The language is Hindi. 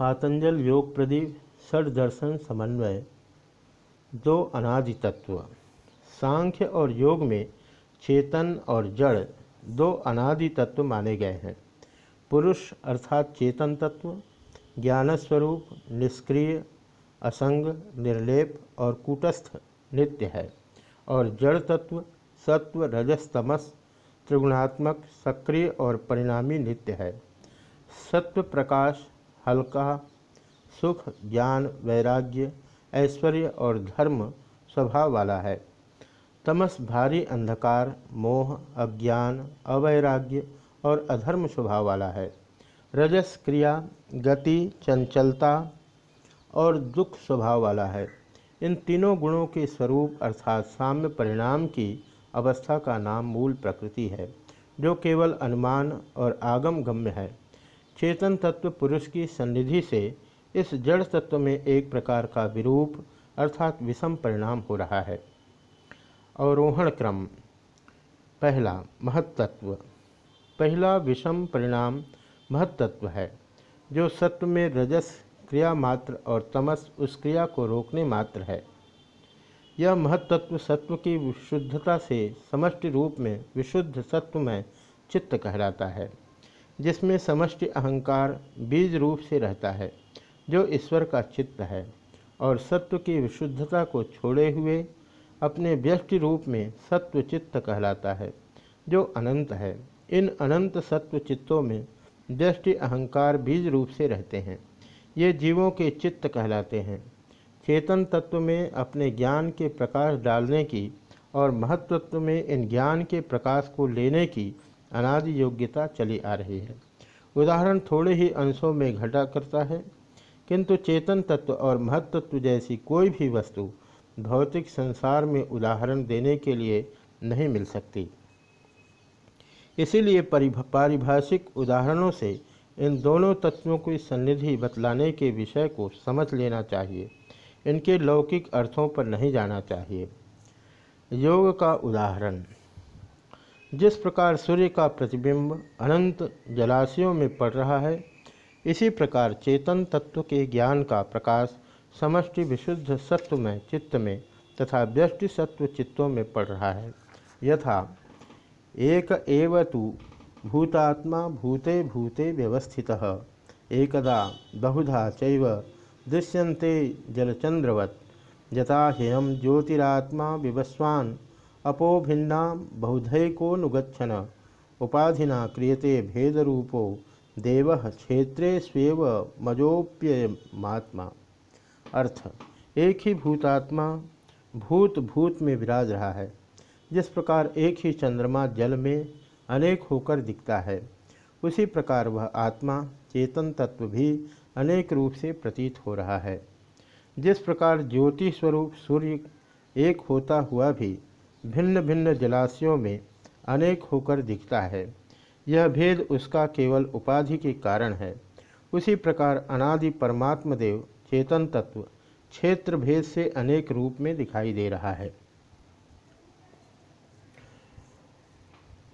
पातंजल योग प्रदीप, षड दर्शन समन्वय, दो अनादि तत्व। सांख्य और योग में चेतन और जड़ दो अनादि तत्व माने गए हैं। पुरुष अर्थात चेतन तत्व, ज्ञानस्वरूप, निष्क्रिय, असंग, निर्लेप और कूटस्थ नित्य है। और जड़ तत्व, सत्व, रजस, तमस, त्रिगुणात्मक, सक्रिय और परिणामी नित्य है। सत्व प्रकाश हल्का, सुख, ज्ञान, वैराग्य, ऐश्वर्य और धर्म स्वभाव वाला है। तमस भारी अंधकार, मोह, अज्ञान, अवैराग्य और अधर्म स्वभाव वाला है। रजस क्रिया, गति, चंचलता और दुख स्वभाव वाला है। इन तीनों गुणों के स्वरूप अर्थात साम्य परिणाम की अवस्था का नाम मूल प्रकृति है, जो केवल अनुमान और आगम गम्य है। चेतन तत्व पुरुष की सन्निधि से इस जड़ तत्व में एक प्रकार का विरूप अर्थात विषम परिणाम हो रहा है। अवरोहण क्रम। पहला महत्त्व पहला विषम परिणाम महत्त्व है, जो सत्व में रजस, क्रिया मात्र और तमस उस क्रिया को रोकने मात्र है। यह महत्त्व सत्व की विशुद्धता से समष्टि रूप में विशुद्ध सत्व में चित्त कहलाता है। जिसमें समष्टि अहंकार बीज रूप से रहता है, जो ईश्वर का चित्त है, और सत्व की विशुद्धता को छोड़े हुए अपने व्यष्टि रूप में सत्व चित्त कहलाता है, जो अनंत है। इन अनंत सत्व चित्तों में व्यष्टि अहंकार बीज रूप से रहते हैं। ये जीवों के चित्त कहलाते हैं। चेतन तत्व में अपने ज्ञान के प्रकाश डालने की और महत्वत्व में इन ज्ञान के प्रकाश को लेने की अनादि योग्यता चली आ रही है। उदाहरण थोड़े ही अंशों में घटा करता है, किंतु चेतन तत्व और महत्त्व जैसी कोई भी वस्तु भौतिक संसार में उदाहरण देने के लिए नहीं मिल सकती। इसीलिए पारिभाषिक उदाहरणों से इन दोनों तत्वों की सन्निधि बतलाने के विषय को समझ लेना चाहिए। इनके लौकिक अर्थों पर नहीं जाना चाहिए। योग का उदाहरण। जिस प्रकार सूर्य का प्रतिबिंब अनंत जलाशयों में पड़ रहा है, इसी प्रकार चेतन तत्व के ज्ञान का प्रकाश समष्टि विशुद्ध सत्व में चित्त में तथा व्यष्टि सत्व चित्तों में पड़ रहा है। यथा, एक एव तो भूतात्मा भूते भूते व्यवस्थित, एकदा बहुधा चैव दृश्यन्ते जलचंद्रवत् यथा ह्ययम ज्योतिरात्मा विवस्वान् अपोभिन्ना बहुधैकोनुगछन उपाधिना क्रियते भेदरूपो, देव क्षेत्रे स्वेव मजोप्यमात्मा अर्थ, एक ही भूतात्मा भूत भूत में विराज रहा है। जिस प्रकार एक ही चंद्रमा जल में अनेक होकर दिखता है, उसी प्रकार वह आत्मा, चेतन तत्व भी अनेक रूप से प्रतीत हो रहा है। जिस प्रकार ज्योति स्वरूप सूर्य एक होता हुआ भी भिन्न भिन्न जलाशयों में अनेक होकर दिखता है। यह भेद उसका केवल उपाधि के कारण है। उसी प्रकार अनादि परमात्मदेव चेतन तत्व क्षेत्र भेद से अनेक रूप में दिखाई दे रहा है।